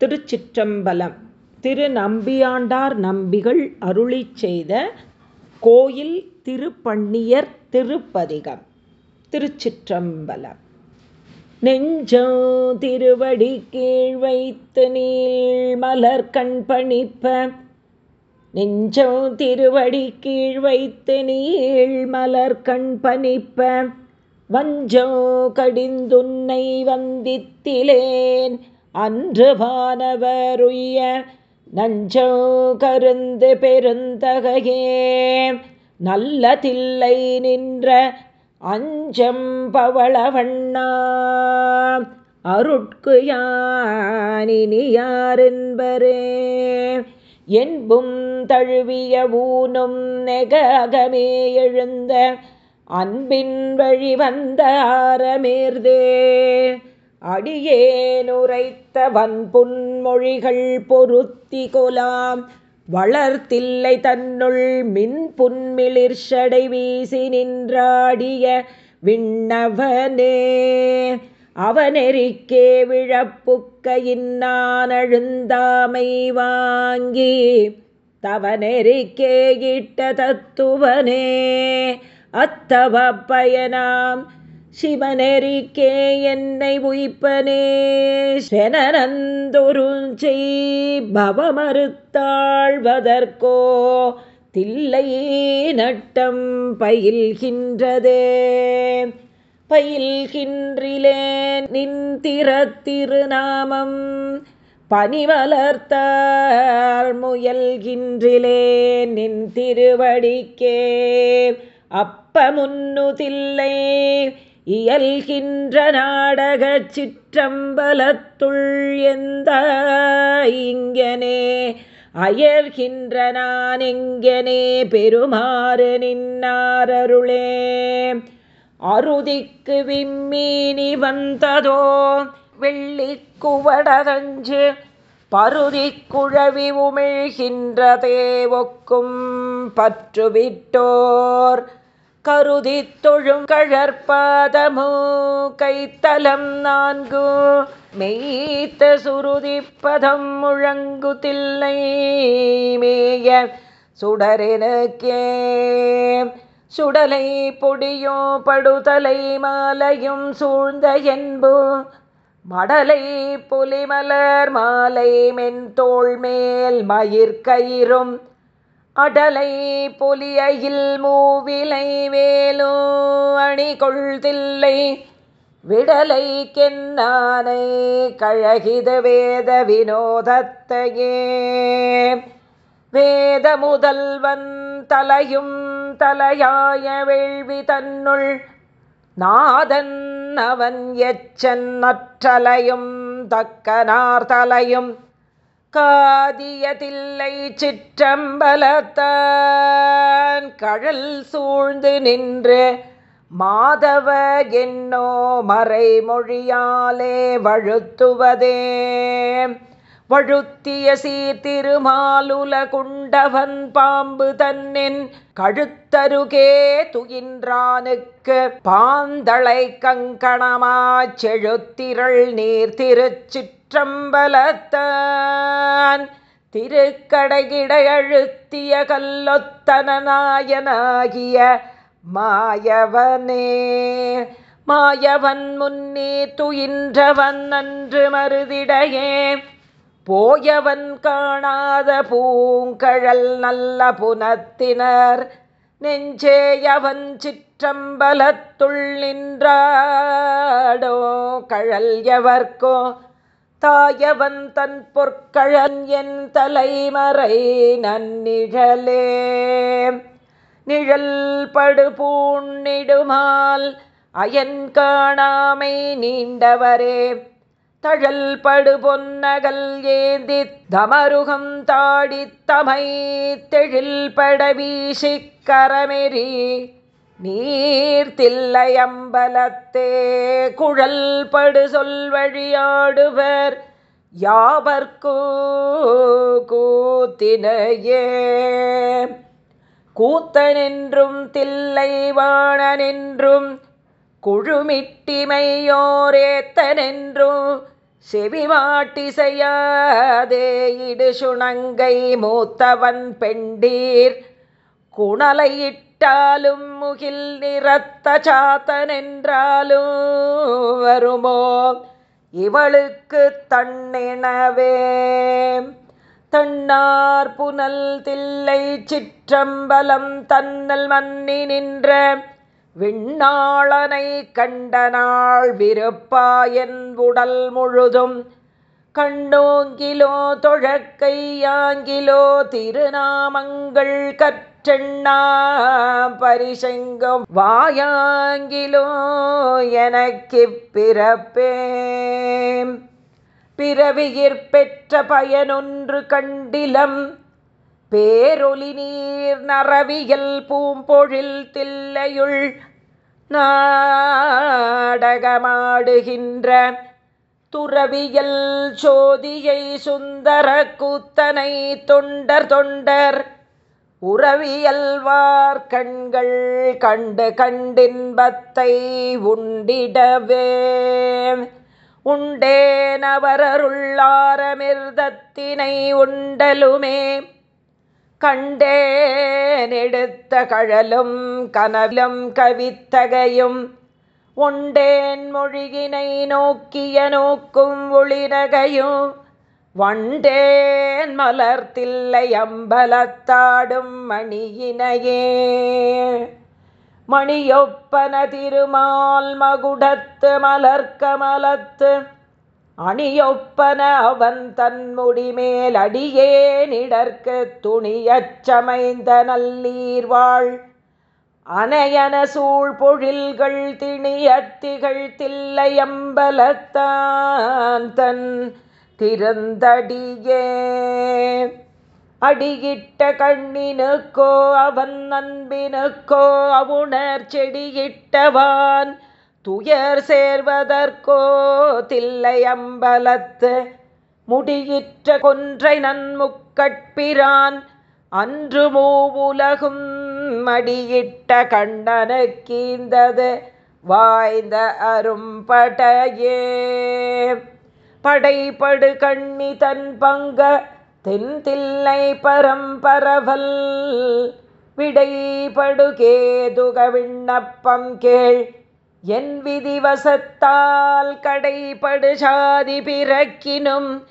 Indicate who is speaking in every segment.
Speaker 1: திருச்சிற்றம்பலம். திரு நம்பியாண்டார் நம்பிகள் அருளி செய்த கோயில் திருப்பண்ணியர் திருப்பதிகம். திருச்சிற்றம்பலம். நெஞ்சோ திருவடி கீழ் வைத்து நீள் மலர் கண் பணிப்ப நெஞ்சோ திருவடி கீழ் வைத்து நீள் மலர் கண் பணிப்ப வஞ்சோ கடிந்துன்னை வந்தித்திலேன் அன்று வானவருய நஞ்சோ கருந்து பெருந்தகையே. நல்ல தில்லை நின்ற அஞ்சம் பவளவண்ணா. அருட்கு யானினி யாரென்பரே. என்பும் தழுவிய ஊனும் நெகமே எழுந்த அன்பின் வழி வந்த ஆரமேர்தே. அடியேனுரைத்த வன்புன்மொழிகள் பொருத்தி கொலாம். வளர்த்தில்லை தன்னுள் மின் புன்மிளிர்ஷடை வீசி நின்றாடிய விண்ணவனே. அவனெறிக்கே விழப்புக்கையின்னானழுந்தாமை வாங்கி தவனெறிக்கே இட்ட தத்துவனே. அத்தவ பயனாம் சிவனெறிக்கே என்னை உயிப்பனே. செனந்தொருஞ்சை பவமறுத்தாழ்வதற்கோ தில்லை நட்டம் பயில்கின்றதே. பயில்கின்றிலே நின்திறத்திருநாமம் பனிவளர்த்தார் முயல்கின்றிலே நின் திருவடிக்கே. அப்ப முன்னுதில்லை இயல்கின்ற நாடக சிற்றம்பலத்துள் எந்த இங்கனே அயர்கின்ற நான் எங்கனே பெருமாறு நின்னாரருளே. அருதிக்கு விம்மீனி வந்ததோ வெள்ளி குவடதஞ்சு பருதி குழவி உமிழ்கின்றதே ஒக்கும் பற்றுவிட்டோர். கருதி தொழும் கழற்பாதமோ கைத்தலம் நான்கு. மெய்த்த சுருதிப்பதம் முழங்கு தில்லை மேய சுடரெனக்கே. சுடலை பொடியோ படுதலை மாலையும் சூழ்ந்த என்பு. மடலை புலிமலர் மாலை மென்தோள் மேல் மயிர்கயிரும் அடலை பொலியில் மூவிலை வேலோ அணி கொள்தில்லை விடலை கென்னானை கழகித வேத வினோதத்தையே. வேத முதல்வன் தலையும் தலையாய வேள்வி தன்னுள் நாதன் அவன் எச்சன் நற்றலையும் தக்கனார் தலையும் காதியதில்லை சிற்றம்பலத்தான் கழல் சூழ்ந்து நின்று மாதவ என்னோ மறைமொழியாலே வழுத்துவதே. வழுத்திய சீர்திருமாலுல குண்டவன் பாம்பு தன்னின் கழுத்தருகே துயின்றானுக்கு பாந்தளை கங்கணமாச் செழுத்திரள் நீர் திருச்சிற்றம்பலத்தான் திருச்சம்பலத்தான் அழுத்திய கல்லொத்தனாயனாகிய மாயவனே. மாயவன் முன்னே துயின்றவன் நன்று மருதிடையே. போயவன் காணாத பூங்கழல் நல்ல புனத்தினர். நெஞ்சேயவன் சிற்றம்பலத்துள் நின்றாடோ கழல் எவர்க்கோ. தாயவன் தன் பொற்கழன் என் தலைமறை நன்னிழலே. நிழல் படுபூண்ணிடுமால் அயன் காணாமை நீண்டவரே. தழல் படு பொன்னகல் ஏந்தி தமருகம் தாடித்தமை தெழில் பட வீசிக்கரமெறி நீர்த்தில்லையம்பலத்தே குழல் படு சொல்வழியாடுவர். யாவர்கூ கூத்தினையே? கூத்தனென்றும் தில்லை வாணனென்றும் குழுமிட்டிமையோரேத்தனென்றும் செவிமாட்டிசையாதே இடு சுணங்கை மூத்தவன் பெண்டீர். குணலையிட்டு விட்டாலும் முகில் நிறத்த சாத்தனென்றாலும் வருமோ? இவளுக்கு தன்னினவே தன்னார் புனல் தில்லை சிற்றம்பலம் தன்னல் மன்னி நின்ற விண்ணாளனை கண்ட நாள் விருப்பாயன் உடல் முழுதும். கண்ணோங்கிலோ தொழக்கையாங்கிலோ திருநாமங்கள் கற்றெண்ணா பரிசெங்கும் வாயாங்கிலோ எனக்கு பிறப்பே பிறவியிற் பெற்ற பயனொன்று கண்டிலம். பேரொலி நீர் நரவியல் பூம்பொழில் தில்லையுள் நாடகமாடுகின்ற துறவியல் சோதியை சுந்தர கூத்தனை தொண்டர் தொண்டர் உறவியல்வார் கண்கள் கண்டு கண்டின்பத்தை உண்டிடவே. உண்டேனவரருள்ளாரமிர்தத்தினை உண்டலுமே. கண்டேனெடுத்த கழலும் கனலும் கவித்தகையும். உண்டேன் மொழியினை நோக்கிய நோக்கும் ஒளிரகையும் வண்டேன் மலர்த்தில்லை அம்பலத்தாடும் மணியினையே. மணியொப்பன திருமால் மகுடத்து மலர்க்கமலத்து அணியொப்பன அவன் தன்முடி மேல் அடியே நிடற்கு துணியச் சமைந்த நல்லீர்வாள் அனையன சூழ் பொழில்கள் திணியத்திகள் தில்லையம்பலத்தான் தன் திறந்தடியே. அடியிட்ட கண்ணினுக்கோ அவன் அன்பினுக்கோ அவுணர் செடியிட்டவான். துயர் சேர்வதற்கோ தில்லை அம்பலத்து. முடியிற்ற கொன்றை நன்முக்கட்பிரான் அன்று மூவுலகும் மடியிட்ட கண்ணனுக்கீந்தது வாய்ந்த அரும்படையே. படைபடு கண்ணி தன் பங்க தென்தில்லை பரம்பரவல் விடைபடுகேதுக விண்ணப்பம் கேள் என் விதிவசத்தால் கடைபடு சாதி பிறக்கினும்.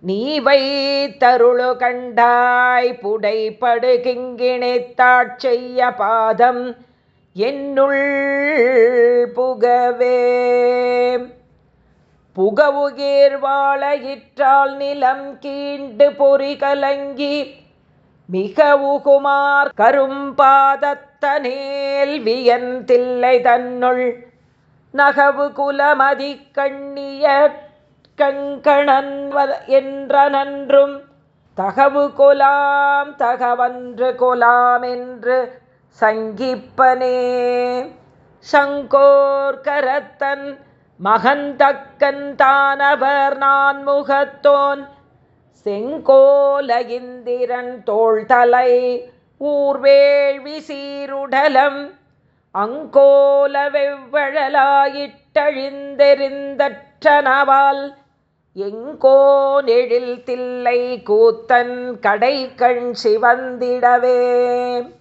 Speaker 1: நீ வைத்தருளு கண்டாய் புடைபடு கிங்கிணைத்தாட் பாதம் என்னுள் புகவே. புகவுகீர் வாழகிற்றால் நிலம் கீண்டு பொறி கலங்கி மிக உகுமார் கரும்பாதத்தனேல் வியந்தில்லை தன்னுள். நகவு குலமதி கண்ணிய கங்கணன் என்ற நன்றும் தகவு கொலாம் தகவன்று கொலாம் என்று சங்கிப்பனே. சங்கோர் கரத்தன் மகந்தக்கன் தானவர் நான் முகத்தோன் செங்கோல இந்திரன் தோள்தலை ஊர்வேள்வி சீருடலம் அங்கோல வெவ்வழலாயிட்டழிந்தெறிந்தற்றனவால் எங்கோ நெழில் தில்லை கூத்தன் கடை கண் சிவந்திடவே.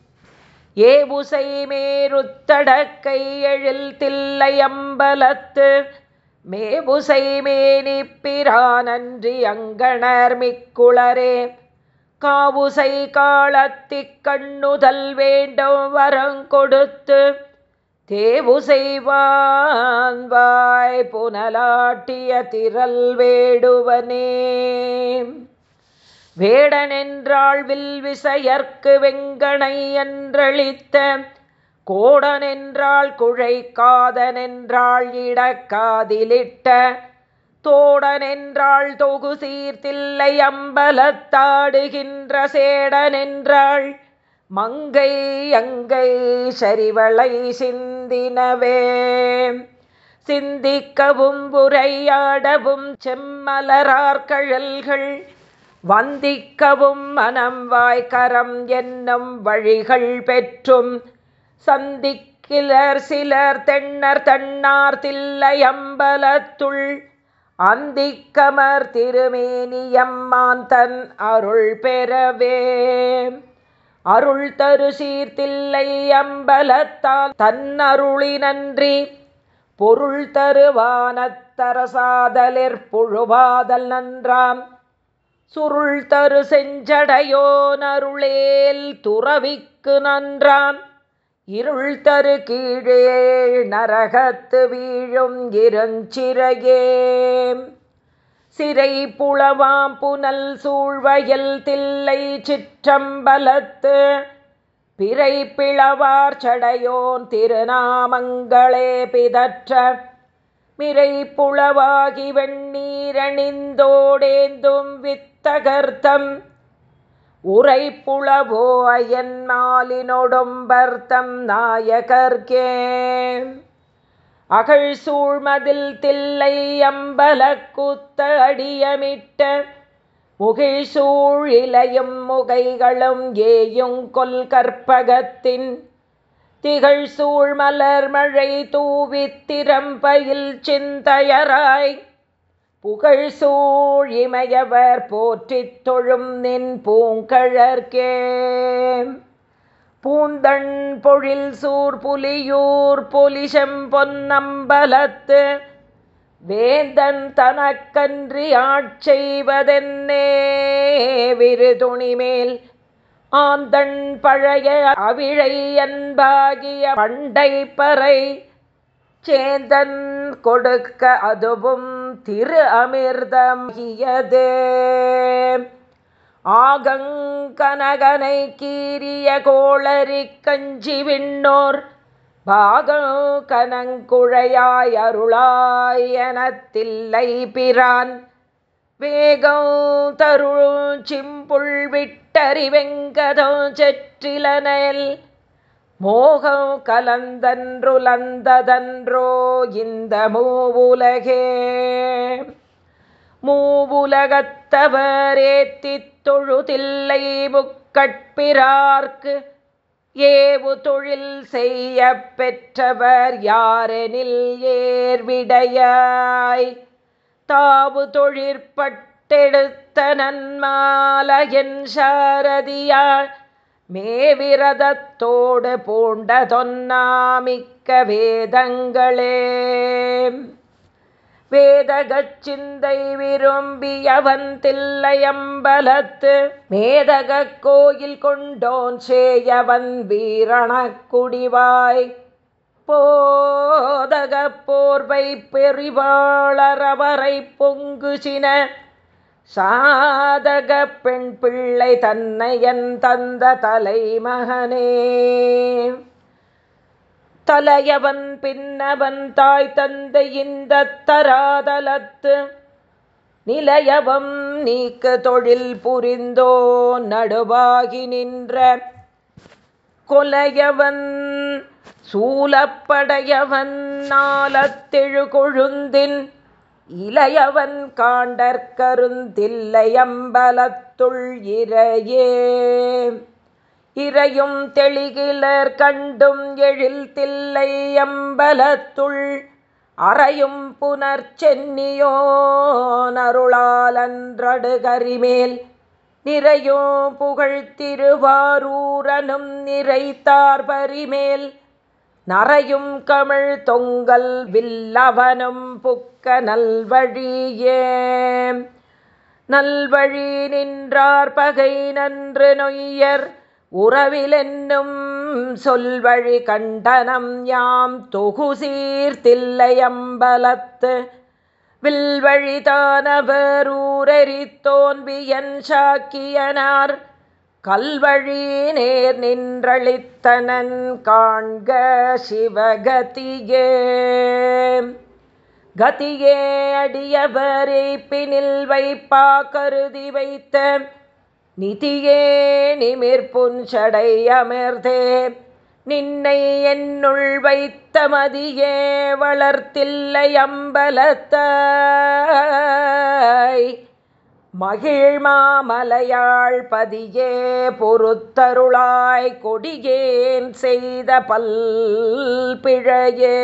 Speaker 1: ஏவுசை மேருத்தடக்கை எழில் தில்லை அம்பலத்து மேபுசை மேனிப்பிரானன்றி அங்கணர் மிக்குளரே காவுசை காலத்திக் கண்ணுதல் வேண்டும் வரங்கொடுத்து தேவுசைவான் வாய் புனலாட்டிய திரல் வேடுவனே வேடனென்றாள் வில் விசையர்க்கு வெங்கனை என்றளித்த கோடனென்றாள் குழை காதனென்றாள் இடக்காதிலிட்ட தோடனென்றாள் தொகு சீர்த்தில்லை அம்பலத்தாடுகின்ற சேடனென்றாள் மங்கை அங்கை சரிவளை சிந்தினவே. சிந்திக்கவும் உரையாடவும் செம்மலரார்கழல்கள் வந்திக்கவும் மனம் வாய்கரம் என்னும் வழிகள் பெற்றும். சந்திக்கிலர் சிலர் தென்னர் தன்னார் தில்லையம்பலத்துள் அந்திக்கமர் திருமேனியம்மான் தன் அருள் பெறவே. அருள் தரு சீர்த்தில்லை அம்பலத்தால் தன்னருளி நன்றி. பொருள் தருவானத்தரசாதலிற் புழுவாதல் நன்றாம். சுருள் தரு செஞ்சடையோனருளேல் துறவிக்கு நன்றாம். இருள் தரு கீழே நரகத்து வீழும் இருஞ்சிறையே. சிறை புலவாம் புனல் சூழ்வயல் தில்லை சிற்றம்பலத்து பிறை பிளவார் சடையோன் திருநாமங்களே பிதற்ற. மிரை புலவாகி வெண்ணீரணிந்தோடேந்தும் வித்தகர்த்தம் உரை உரைப்புளவோ அயன் மாலினொடும்பர்த்தம் நாயகர்கே அகழ் சூழ்மதில் தில்லை அம்பல கூத்த அடியமிட்ட முகிழ் சூழ் முகைகளும் ஏயும் கொல் கற்பகத்தின். திகழ் சூழ்மலர் மழை தூவித்திரம்பயில் சிந்தையராய் புகழ் சூழ் இமையவர் போற்றித் தொழும் நின் பூங்கழற்கே. பூந்தண் பொழில் சூர் புலியூர் பொலிஷம் பொன்னம்பலத்து வேந்தன் தனக்கன்றி ஆட்செய்வதென்னே விருதுணிமேல் ஆந்தன் பழைய அவிழை அன்பாகிய பண்டை பறை சேந்தன் கொடுக்க அதுவும் திரு அமிர்தமியதே ஆகங்கனகனை கீரிய கோளரி கஞ்சி விண்ணோர் பாகம் கனங்குழையாய் அருளாய் எனத்தில்லை பிரான். வேகம் தருள் சிம்புள் விட்டறிவெங்கதோ செற்றிலனல் மோகம் கலந்தன்றுலந்ததன்றோ இந்த மூவுலகே. மூவுலகத்தவரேத்தித் தொழுதில்லை முக்கட்பிறார்க்கு ஏவு தொழில் செய்ய பெற்றவர் யாரெனில் ஏர்விடையாய். தாவு தொழிற்பட்டெடுத்த நன்மாலையன் சாரதியாள் மேவிரதத்தோடு பூண்டதொன்னாமிக்க வேதங்களே. வேதகச்சிந்தை விரும்பியவன் தில்லையம்பலத்து மேதகக் கோயில் கொண்டோன் சேயவன் வீரணக்குடிவாய். போதக போர்வை பெரிவாளரவரை பொங்குசின சாதக பெண் பிள்ளை தன்னையன் தந்த தலைமகனே. தலையவன் பின்னவன் தாய் தந்தை இந்த தராதலத்து நிலையவம் நீக்கு தொழில் புரிந்தோ நடுவாகி நின்ற கொலையவன் சூலப்படையவன் நாளத்தெழு கொழுந்தின் இளையவன் காண்டற்கருந்தில்லையம்பலத்துள் இரையே இறையும் தெளிகிலர் கண்டும் எழில் தில்லை அம்பலத்துள் அறையும் புனர் சென்னியோனருளாலன்றடுகரிமேல் நிறையோ புகழ் திருவாரூரனும் நிறைத்தார் பரிமேல். நரையும் கமிழ் தொங்கல் வில்லவனும் புக்க நல்வழியே. நல்வழி நின்றார் பகை நன்று நொய்யர் உறவிலென்னும் சொல்வழி கண்டனம் யாம் தொகுசீர்த்தில்லையம்பலத்து வில்வழிதானவர் ஊரறித்தோன்பியன் சாக்கியனார் கல்வழி நேர் நின்றளித்தனன் காண்க சிவகதியே. கதியே அடியவரை பினில் வைப்பா கருதி வைத்த நிதியே நிமிர்புன் சடை அமர்தே நின்னை என்னுள் வைத்த மதியே வளர்த்தில்லை அம்பலத்த மகிழ் மாமலையாள் பதியே பொறுத்தருளாய் கொடியேன் செய்த பல் பிழையே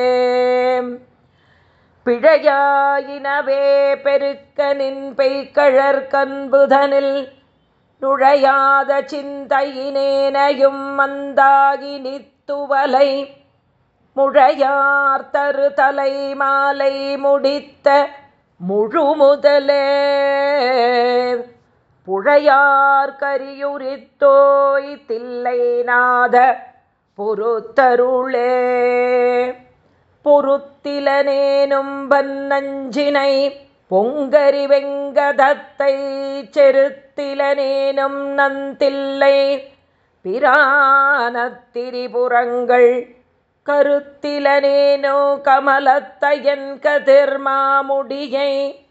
Speaker 1: பிழையாயினவே பெருக்க நின் பெய்கழற் நுழையாத சிந்தையினேனையும் மந்தாகி நித்துவலை முழையார் தரு தலை மாலை முடித்த முழு முதலே புழையார் கரியுரித்தோய் தில்லை நாத பொறுத்தருளே. பொறுத்திலனேனும் பன்னஞ்சினை பொங்கரி வெங்கதத்தை செருத்திலனேனும் நந்தில்லை. பிரானத்திரிபுறங்கள் கருத்திலனேனோ கமலத்தையன் கதிர்மாமுடியை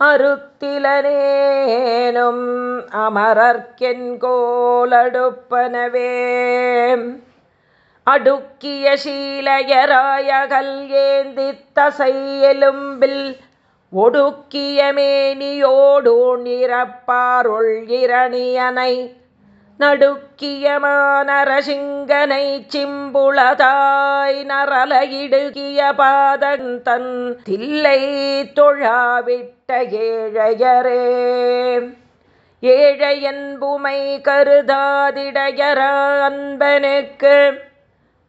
Speaker 1: அருத்திலனேனும் அமரர்க்கென் கோலடுப்பனவே. அடுக்கிய சீலையராயகல் ஏந்தி தசை எலும்பில் ஒடுக்கிய மேனியோடு நிறப்பாருள் இரணியனை நடுக்கியமானரசிங்கனை சிம்புளதாய் நரலையிடுகிய பாதந்தன் தில்லை தொழாவிட்ட ஏழையரே. ஏழையன்புமை கருதாதிடையர அன்பனுக்கு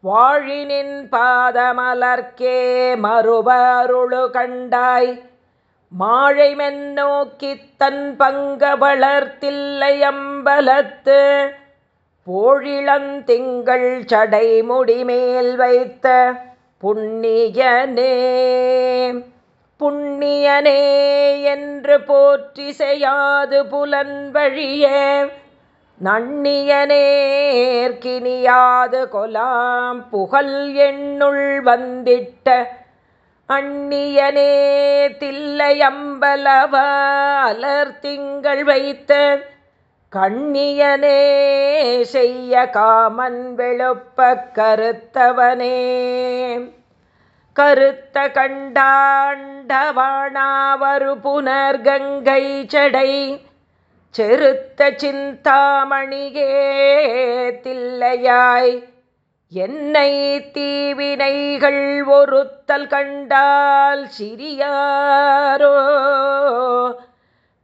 Speaker 1: வாழினின் பாதமலர்க்கே மறுபருளு கண்டாய். மாழை மென்னோக்கித் தன் பங்க வளர்த்தில்லையம்பலத்து போழிளந்திங்கள் சடை முடிமேல் வைத்த புண்ணியனே. புண்ணியனே என்று போற்றி செய்யாது புலன் வழியே நண்ணியனேற்கினியாது கொலாம் புகழ் எண்ணுள் வந்திட்ட அந்நியனே தில்லையம்பலவ அலர் திங்கள் வைத்த கண்ணியனே செய்ய காமன் வெளுப்ப கருத்தவனே. கருத்த கண்டாண்டவாணாவரு புனர்கங்கை செடை செருத்த சிந்தாமணியே தில்லையாய் என்னை தீவினைகள் ஒருத்தல் கண்டால் சிறியாரோ?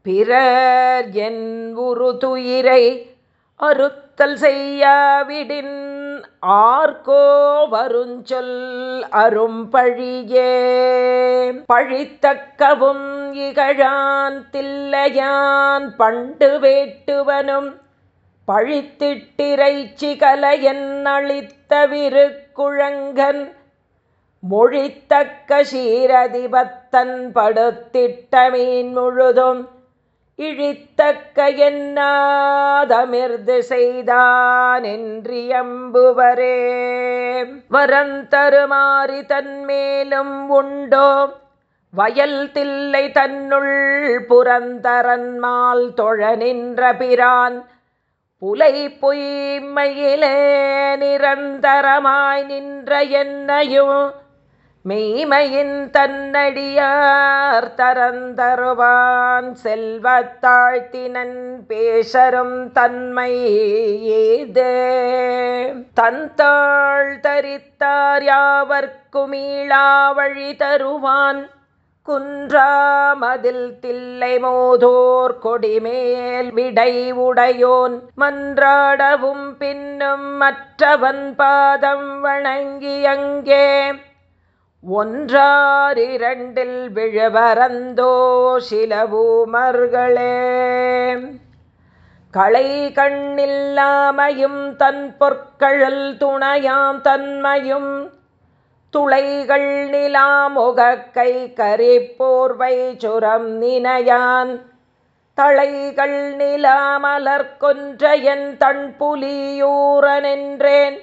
Speaker 1: பிறர் என் உரு துயிரை அறுத்தல் செய்யாவிடின் ஆர்கோ வருஞ்சொல் அரும்பழியே? பழித்தக்கவும் இகழான் தில்லையான் பண்டு வேட்டுவனும் பழித்திட்டிறைச்சி கலையன் அளித்த விருக்குழங்கன் மொழித்தக்க சீரதிபத்தன் படுத்திட்ட மீன் முழுதும் இழித்தக்க என்னாதமிர்து செய்தான் என்றியம்புவரே வரந்தருமாறி தன்மேலும் உண்டோ? வயல் தில்லை தன்னுள் புரந்தரன்மால் தொழ நின்ற பிரான் புலை பொய்மையிலே நிரந்தரமாய் நின்ற என்னையும் மெய்மையின் தன்னடியார் தரந்தருவான் செல்வத்தாழ்த்தினன் பேசரும் தன்மை ஏதே. தந்தாள் தரித்தார் யாவர்க்குமீளா வழி தருவான் குன்றாமதில் தில்லை மோதோர் கொடிமேல் விடை உடையோன் மன்றாடவும் பின்னும் மற்றவன் பாதம் வணங்கி அங்கே. ஒன்றாரிரண்டில் விழுவரந்தோ சிலபூமர்களே களை கண்ணில்லாமையும் தன் பொற்கழல் துணையாம் தன்மையும் துளைகள் நிலாமுகக்கை கரிப்போர்வை சுரம் நினையான். தளைகள் நிலாமலர்கொன்றையன் தன் புலியூரனென்றேன்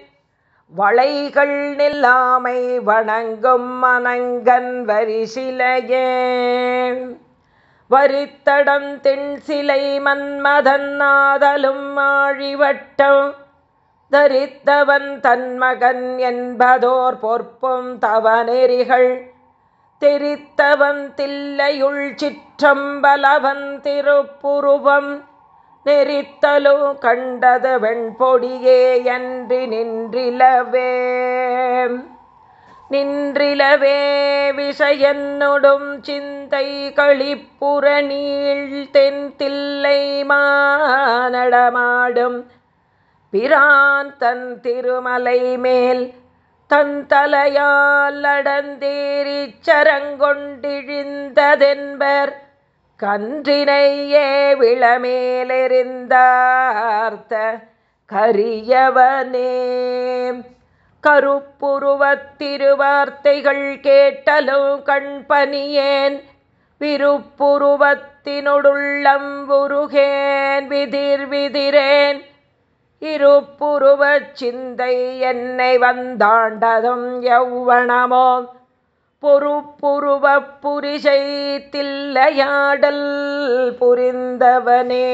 Speaker 1: வளைகள் நில்லாமை வணங்கும் மனங்கன் வரிசிலையே வரித்தடம் தென் சிலை மன்மதன் ஆதலும் ஆழிவட்டம் தரித்தவன் தன்மகன் என்பதோர் பொற்பும் தவநெறிகள். தெரித்தவன் தில்லையுள் சிற்றம்பலவன் திருப்புருவம். நெறித்தலோ கண்டது வெண்பொடியே அன்றி நின்றிலவே. நின்றிலவே விஷயன்னொடும் சிந்தை களிப்புற நீள் தென் தில்லை மானடமாடும். பிரான் தன் திருமலை மேல் தன் தலையால் அடந்தேறிச் சரங்கொண்டிழிந்ததென்பர் கன்றினையே விளமேலெறிந்தார்த்த கரியவனே. கருப்புருவத்திருவார்த்தைகள் கேட்டலும் கண்பனியேன் விருப்புருவத்தினொடுள்ளம் உருகேன் விதிர் விதிரேன் இருப்புருவச் சிந்தை என்னை வந்தாண்டதும் எவ்வனமோ பொறுப்புருவப் புரிசை தில்லையாடல் புரிந்தவனே.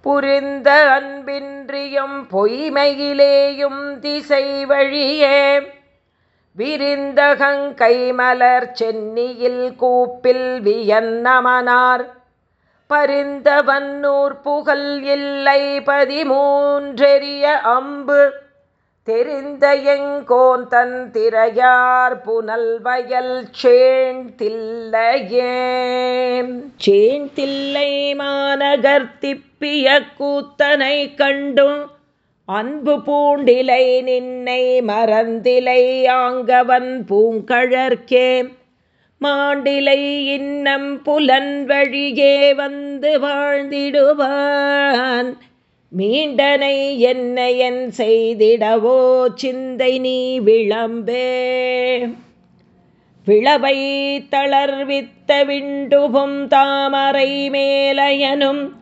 Speaker 1: புரிந்த அன்பின்றியும் பொய்மையிலேயும் திசை வழியே. விரிந்தகங்கை மலர் சென்னியில் கூப்பில் வியன்னமனார். பரிந்தவன்னூர் புகழ் இல்லை பதிமூன்றெரிய அம்பு. தெரிந்த எங்கோன் தன் திரையார் புனல் வயல் சேண்தில்லையே. சேண்தில்லை மாநகர் திப்பிய கூத்தனை கண்டும். அன்பு பூண்டிலை நின்னை மறந்திலை ஆங்கவன் பூங்கழற்கே. மாண்டிலை இன்னம் புலன் வழியே வந்து வாழ்ந்திடுவான். மீண்டனை என்னையன் செய்திடவோ சிந்தை நீ விளம்பே. விளவை தளர்வித்த விண்டுபும் தாமரை மேலையனும்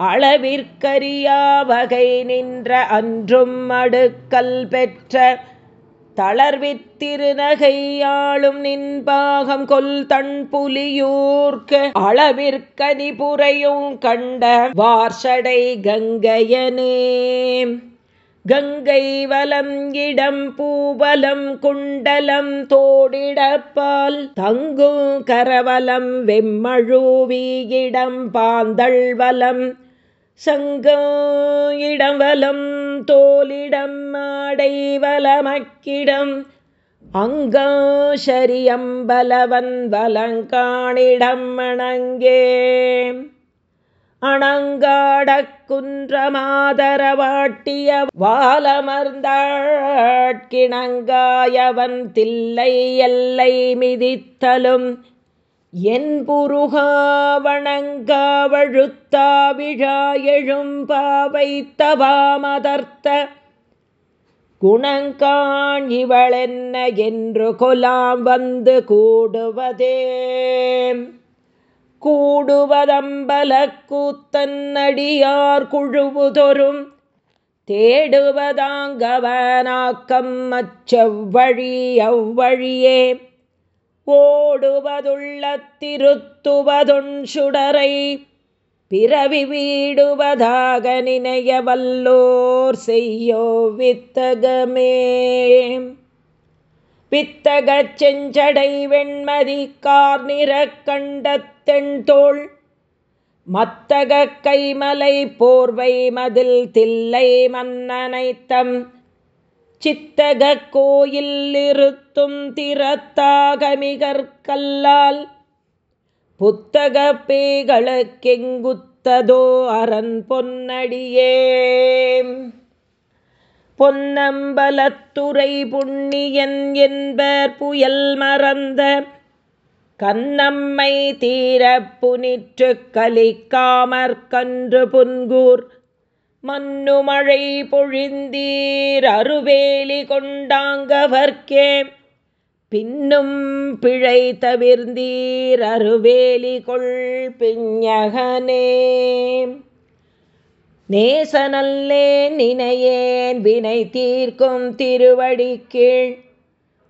Speaker 1: அளவிற்கரியா வகை நின்ற அன்றும் அடுக்கல் பெற்ற தளர்வித்திருநகையாளும் நின்பாகம் கொல் தன் புலியூர்க்கு அளவிற்கனி புரையும் கண்ட வார்ஷடை கங்கையனே. கங்கை வலம் இடம் பூவலம் குண்டலம் தோடிடப்பால் தங்கும் கரவலம் வெம்மழுவியிடம் பாந்தள் வலம் சங்கம் இடம் வலம் தோலிடம் மாடை வலமக்கிடம் அங்காஷரியம்பலவன் வலங்காணிடம் அணங்கே அணங்காடக்குன்றமாதரவாட்டிய வாலமர்ந்தாட்கிணங்காயவன் தில்லை எல்லை மிதித்தலும். என் புருகாவணங்காவழுத்தா விழா எழும் பாவைத்தவாமதர்த்த குணங்காண் இவளென்ன என்று கொலாம் வந்து கூடுவதே. கூடுவதம்பல கூத்தன்னடியார் குழுவுதொரும். தேடுவதாங்கவனாக்கம் அச்சவ்வழி அவ்வழியே. ஓடுவதுள்ள திருத்துவதொன் சுடரை பிறவி வீடுவதாக நினைய வல்லோர் செய்யோ வித்தகமே. வித்தகச் செஞ்சடை வெண்மதி கார் நிற கண்டத்தெண் மத்தக கைமலை போர்வை மதில் தில்லை மன்னனைத்தம் சித்தக கோயில் இருத்தும் திறத்தாகமிகற்கல்லால் புத்தக பேகளுக்கெங்குத்ததோ அரண் பொன்னடியே. பொன்னம்பலத்துறை புண்ணியன் என்பர் புயல் மறந்த கண்ணம்மை தீரப்புனிற்று கலிக்காமற்கன்று புன்கூர் மன்னுமழை பொழிந்தீர் அருவேலி கொண்டாங்கவர்க்கே. பின்னும் பிழை தவிர்ந்தீர் அருவேலி கொள் பிஞகனே நேசனல்லேன் நினையேன் வினை தீர்க்கும் திருவடி கீழ்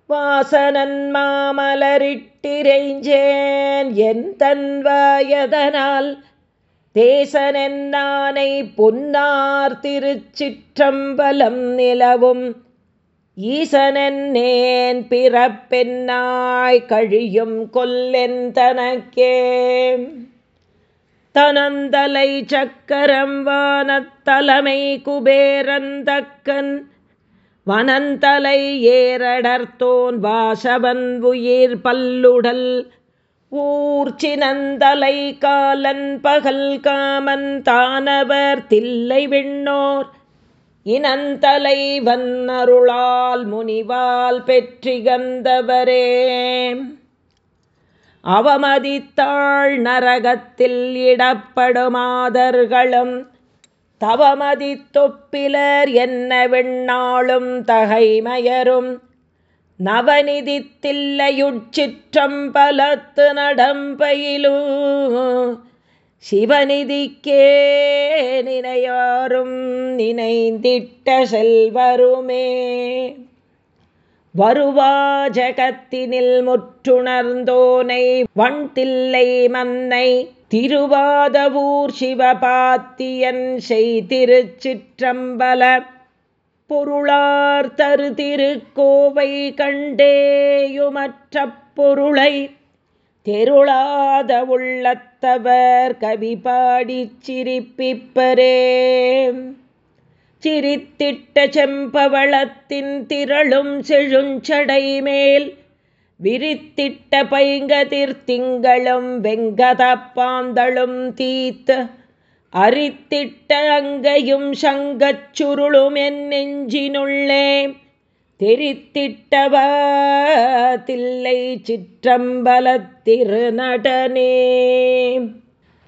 Speaker 1: வாசனன் மாமலரிட்டிரைஞ்சேன் என் தன்வாயதனால் தேசனென்னானை பொன்னார் திருச்சிற்றம்பலம் நிலவும். ஈசனென்னேன் பிறப்பென்னாய் கழியும் கொல்லென் தனக்கே. தனந்தலை சக்கரம் வானத்தலைமை குபேரந்தக்கன் வனந்தலை ஏரடர்த்தோன் வாசவன் உயிர் பல்லுடல் ஊர்ச்சினந்தலை காலன் பகல் காமன் தானவர் தில்லை விண்ணோர். இனந்தலை வன்னருளால் முனிவால் பெற்றிகந்தவரே. அவமதித்தாள் நரகத்தில் இடப்படுமாதர்களும் தவமதித்தொப்பிலர் என்ன விண்ணாளும் தகைமயரும். நவநிதித்தில்லையுட்சிற்றம்பலத்து நடம்பயிலு. சிவநிதிக்கே நினையாரும் நினைந்திட்ட செல்வருமே. வருவா ஜகத்தினில் முற்றுணர்ந்தோனை வண்தில்லை மன்னை திருவாதவூர் சிவபாத்தியன் செய்திருச்சிற்றம்பல. பொருளார் தரு திருக்கோவை கண்டேயுமற்ற பொருளை தெருளாத உள்ளத்தவர் கவி பாடி சிரிப்பிப்பரே. சிரித்திட்ட செம்பவளத்தின் திரளும் செழுஞ்சடை மேல் விரித்திட்ட பைங்கதிர் திங்களும் வெங்கதப்பாந்தளும் தீத்த அரித்திட்ட அங்கையும் சங்கச் சுருளும் என் நெஞ்சினுள்ளே. தெரித்திட்டவாத்தில்லை சிற்றம்பலத்திருநடனே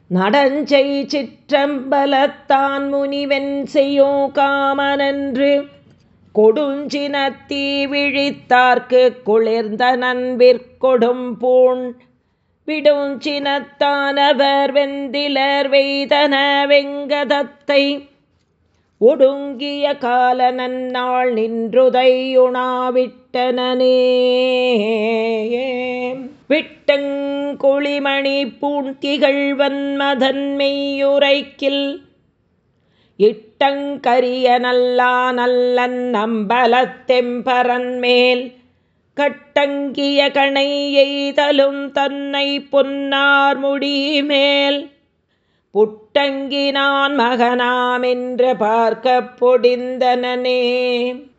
Speaker 1: நடஞ்சை சிற்றம்பலத்தான் முனிவன் செய்யோ காமனன்று கொடுஞ்சினத்தீ விழித்தார்க்கு குளிர்ந்த நண்பிற்கொடும் பூண் விடுஞ்சினத்தானவர் வெந்திலர் வெய்தன வெங்கதத்தை. ஒடுங்கிய கால நன்னாள் நின்றுதையுணாவிட்டனே விட்டங்குழிமணி பூண்திகள் வன்மதன் மெய்யுரைக்கில். இட்டங்கரிய நல்லா நல்லன் நம்பலத்தெம்பரன் மேல். கட்டங்கிய கணை எய்தலும் தன்னை பொன்னார் முடிமேல். புட்டங்கினான் மகனாமென்று பார்க்க பொடிந்தனே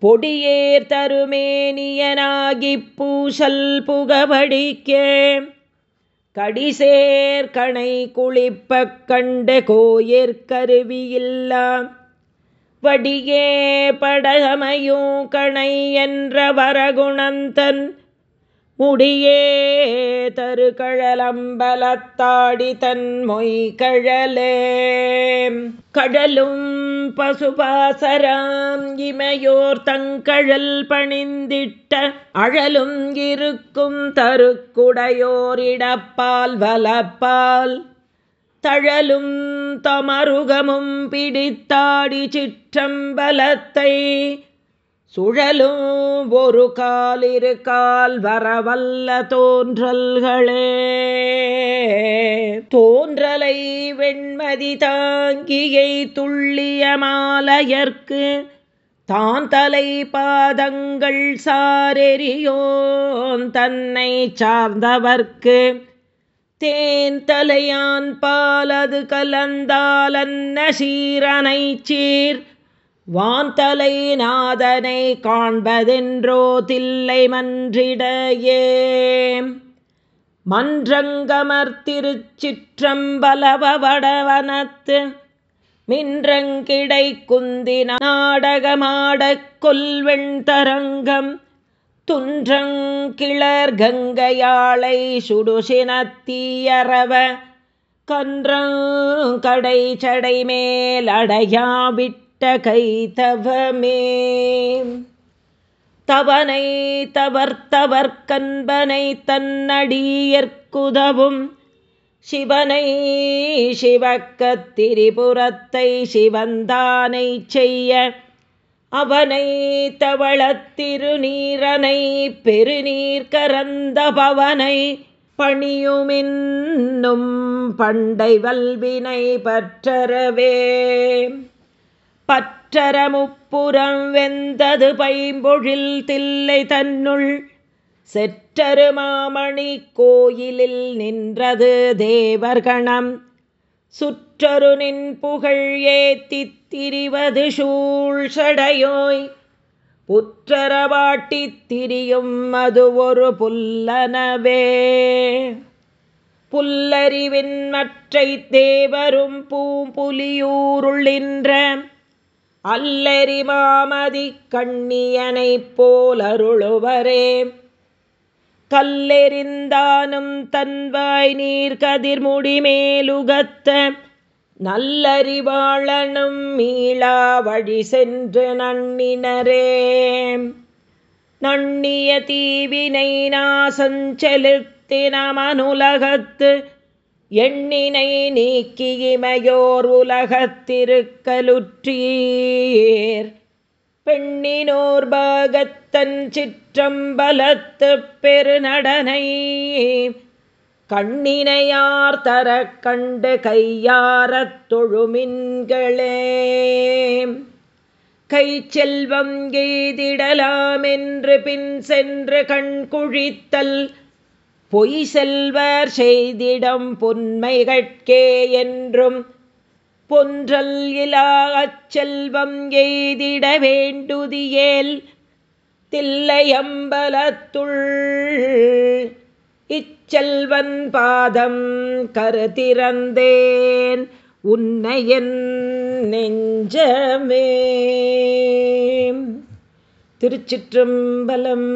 Speaker 1: பொடியேர் தருமேனியனாகி பூசல் புகபடிக்கே கடிசேர் கணை குளிப்பக் கண்டு கோயிற் கருவியில்லாம். வடியே படகமையும் கணை என்ற வரகுணந்தன். முடியே தரு கழலம்பலத்தாடி தன் மொய் கழலே. கடலும் பசுபாசராம் இமையோர் தங்கழல் பணிந்திட்ட. அழலும் இருக்கும் தருக்குடையோரிடப்பால் வலப்பால் தழலும் தமருகமும் பிடித்தாடி சிற்றம்பலத்தை சுழலும் ஒரு கால் கால் வரவல்ல தோன்றல்களே. தோன்றலை வெண்மதி தாங்கியை துள்ளிய மாலையர்க்கு தான் தலை பாதங்கள் சாரெறியோன் தன்னை சார்ந்தவர்க்கு தேன் தலையான் பாலது கலந்தாலன்ன சீரனை சீர் வான்தலை நாதனை காண்பதென்றோ தில்லை மன்றிடையே. மன்றங்கமர்த்திருச்சிற்றம்பலவடவனத்து மின்றங்கிடை குந்தி நாடகமாடக் கொல்வெண் தரங்கம் துன்றங்கிளர் கங்கையாளை சுடுசினத்தீயரவ கன்றங்கடை சடை மேல் அடையாவிட்ட தவமே தவனை தவர்த்தவர் கன்பனை தன்னடியற்குதவும் சிவனை சிவக்கத்திரிபுரத்தை சிவந்தானை செய்ய அவனை தவளத்திருநீரனை பெருநீர் கரந்த பவனை பணியுமின்னும் பண்டை வல்வினை பற்றரவே பற்றரமுப்புறம் வெந்தது பைம்பொழில் தில்லை தன்னுள் செற்றரு மாமணி கோயிலில் நின்றது தேவர்கணம். சுற்றரு நின் புகழ் ஏத்தித் திரிவது சூழ் சடையோய். புற்றரவாட்டித் திரியும் அது ஒரு புல்லனவே. புல்லறிவின் மற்றை தேவரும் பூம்புலியூருள்ளின்ற அல்லறி மாமதி கண்ணியனை போலருளுவரே கல்லெறிந்தானும் தன்வாய் நீர் கதிர்முடி மேலுகத்த நல்லறிவாளனும் மீளா வழி சென்று நன்னினரே. நண்ணிய தீவினை நாசஞ்செலுத்தினமனுலகத்து எண்ணினை நீக்கியிமையோர் உலகத்திருக்கலுற்றீர். பெண்ணினோர் பாகத்தன் சிற்றம்பலத்து பெருநடனை கண்ணினையார் தர கண்டு கையாரத் தொழுமின்களே. கை செல்வம் எய்திடலாமென்று பின் சென்று கண் குழித்தல் பொய் செல்வர் செய்திடம் பொன்மைகட்கே என்றும் பொன்றல் இலா அச்செல்வம் எய்திட வேண்டுதியேல் தில்லையம்பலத்துள் இச்செல்வன் பாதம் கருத்திறந்தேன் உன்னையன் நெஞ்சமே. திருச்சிற்றம்பலம்